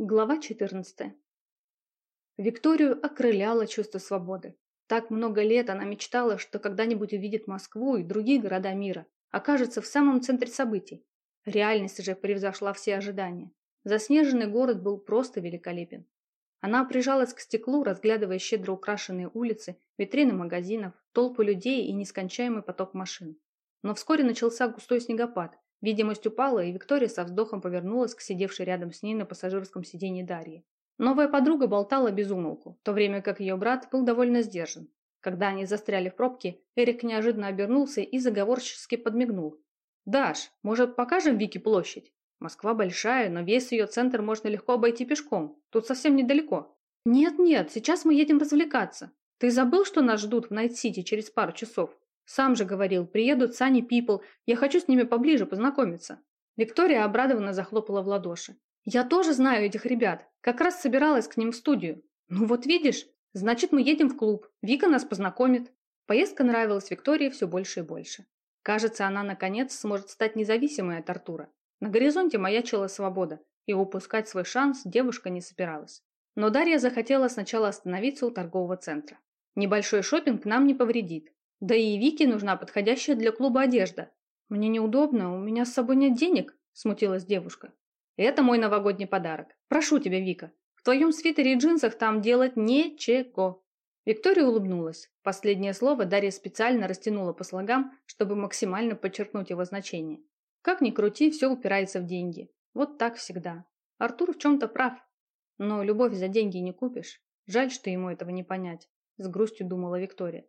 Глава 14. Викторию окрыляло чувство свободы. Так много лет она мечтала, что когда-нибудь увидит Москву и другие города мира, окажется в самом центре событий. Реальность же превзошла все ожидания. Заснеженный город был просто великолепен. Она прижалась к стеклу, разглядывая щедро украшенные улицы, витрины магазинов, толпы людей и нескончаемый поток машин. Но вскоре начался густой снегопад, Видимость упала, и Виктория со вздохом повернулась к сидевшей рядом с ней на пассажирском сиденье Дарьи. Новая подруга болтала без умолку, в то время как ее брат был довольно сдержан. Когда они застряли в пробке, Эрик неожиданно обернулся и заговорчески подмигнул. «Даш, может, покажем Вике площадь? Москва большая, но весь ее центр можно легко обойти пешком. Тут совсем недалеко». «Нет-нет, сейчас мы едем развлекаться. Ты забыл, что нас ждут в Night City через пару часов?» Сам же говорил, приедут Sunny People, я хочу с ними поближе познакомиться. Виктория обрадованно захлопала в ладоши. Я тоже знаю этих ребят, как раз собиралась к ним в студию. Ну вот видишь, значит мы едем в клуб, Вика нас познакомит. Поездка нравилась Виктории все больше и больше. Кажется, она наконец сможет стать независимой от Артура. На горизонте маячила свобода, и упускать свой шанс девушка не собиралась. Но Дарья захотела сначала остановиться у торгового центра. Небольшой шопинг нам не повредит. Да и Вике нужна подходящая для клуба одежда. Мне неудобно, у меня с собой нет денег, смутилась девушка. Это мой новогодний подарок. Прошу тебя, Вика. В твоем свитере и джинсах там делать нечего. Виктория улыбнулась. Последнее слово Дарья специально растянула по слогам, чтобы максимально подчеркнуть его значение. Как ни крути, все упирается в деньги. Вот так всегда. Артур в чем-то прав. Но любовь за деньги не купишь. Жаль, что ему этого не понять. С грустью думала Виктория.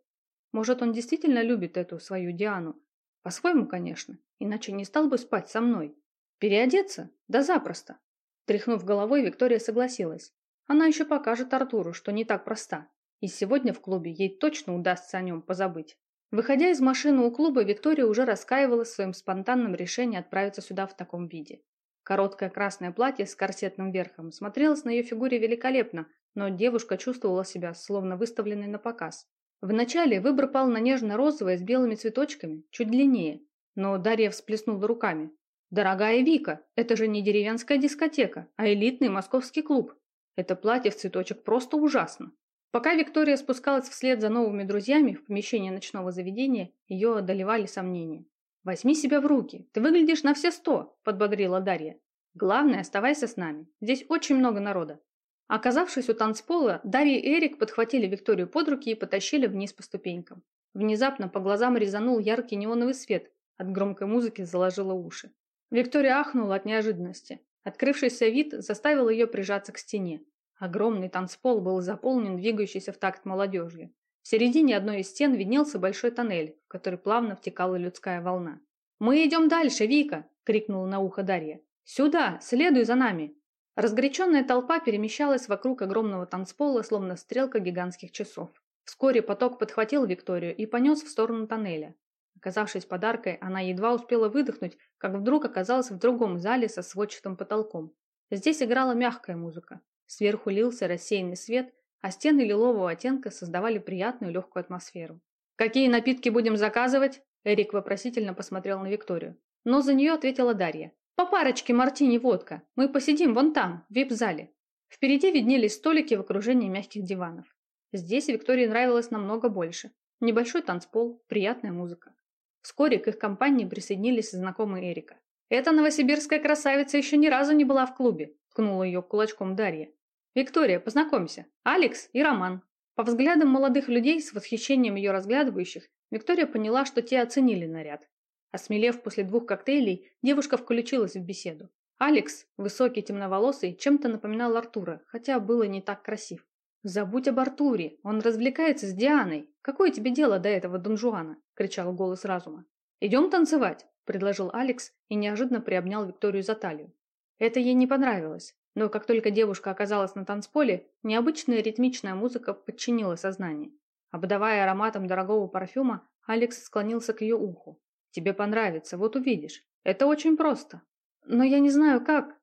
Может, он действительно любит эту свою Диану? По-своему, конечно, иначе не стал бы спать со мной. Переодеться? Да запросто. Тряхнув головой, Виктория согласилась. Она еще покажет Артуру, что не так проста. И сегодня в клубе ей точно удастся о нем позабыть. Выходя из машины у клуба, Виктория уже раскаивалась в своем спонтанном решении отправиться сюда в таком виде. Короткое красное платье с корсетным верхом смотрелось на ее фигуре великолепно, но девушка чувствовала себя словно выставленной на показ. Вначале выбор пал на нежно-розовое с белыми цветочками, чуть длиннее, но Дарья всплеснула руками. «Дорогая Вика, это же не деревенская дискотека, а элитный московский клуб. Это платье в цветочек просто ужасно». Пока Виктория спускалась вслед за новыми друзьями в помещение ночного заведения, ее одолевали сомнения. «Возьми себя в руки, ты выглядишь на все сто», – подбодрила Дарья. «Главное, оставайся с нами, здесь очень много народа. Оказавшись у танцпола, Дарья и Эрик подхватили Викторию под руки и потащили вниз по ступенькам. Внезапно по глазам резанул яркий неоновый свет, от громкой музыки заложило уши. Виктория ахнула от неожиданности. Открывшийся вид заставил ее прижаться к стене. Огромный танцпол был заполнен двигающейся в такт молодежью. В середине одной из стен виднелся большой тоннель, в который плавно втекала людская волна. «Мы идем дальше, Вика!» – крикнула на ухо Дарья. «Сюда! Следуй за нами!» Разгоряченная толпа перемещалась вокруг огромного танцпола, словно стрелка гигантских часов. Вскоре поток подхватил Викторию и понес в сторону тоннеля. Оказавшись подаркой, она едва успела выдохнуть, как вдруг оказалась в другом зале со сводчатым потолком. Здесь играла мягкая музыка. Сверху лился рассеянный свет, а стены лилового оттенка создавали приятную легкую атмосферу. «Какие напитки будем заказывать?» Эрик вопросительно посмотрел на Викторию. Но за нее ответила Дарья. По парочке мартини-водка. Мы посидим вон там, в вип-зале. Впереди виднелись столики в окружении мягких диванов. Здесь Виктории нравилось намного больше. Небольшой танцпол, приятная музыка. Вскоре к их компании присоединились знакомые Эрика. «Эта новосибирская красавица еще ни разу не была в клубе», ткнула ее кулачком Дарья. «Виктория, познакомься. Алекс и Роман». По взглядам молодых людей, с восхищением ее разглядывающих, Виктория поняла, что те оценили наряд. Осмелев после двух коктейлей, девушка включилась в беседу. Алекс, высокий темноволосый, чем-то напоминал Артура, хотя было не так красив. «Забудь об Артуре, он развлекается с Дианой. Какое тебе дело до этого Дон Жуана?» – кричал голос разума. «Идем танцевать», – предложил Алекс и неожиданно приобнял Викторию за талию. Это ей не понравилось, но как только девушка оказалась на танцполе, необычная ритмичная музыка подчинила сознание. Обдавая ароматом дорогого парфюма, Алекс склонился к ее уху. Тебе понравится, вот увидишь. Это очень просто. Но я не знаю как.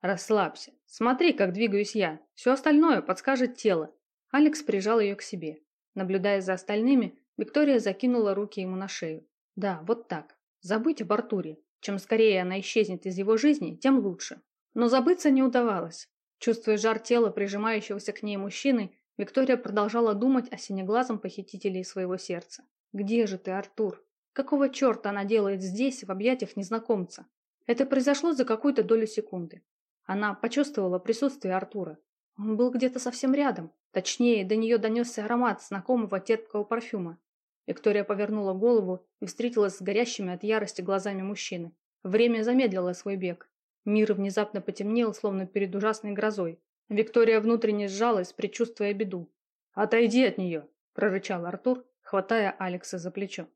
Расслабься. Смотри, как двигаюсь я. Все остальное подскажет тело. Алекс прижал ее к себе. Наблюдая за остальными, Виктория закинула руки ему на шею. Да, вот так. Забыть об Артуре. Чем скорее она исчезнет из его жизни, тем лучше. Но забыться не удавалось. Чувствуя жар тела прижимающегося к ней мужчины, Виктория продолжала думать о синеглазом похитителе своего сердца. «Где же ты, Артур? Какого черта она делает здесь, в объятиях незнакомца?» Это произошло за какую-то долю секунды. Она почувствовала присутствие Артура. Он был где-то совсем рядом. Точнее, до нее донесся аромат знакомого терпкого парфюма. Виктория повернула голову и встретилась с горящими от ярости глазами мужчины. Время замедлило свой бег. Мир внезапно потемнел, словно перед ужасной грозой. Виктория внутренне сжалась, предчувствуя беду. «Отойди от нее!» – прорычал Артур, хватая Алекса за плечо.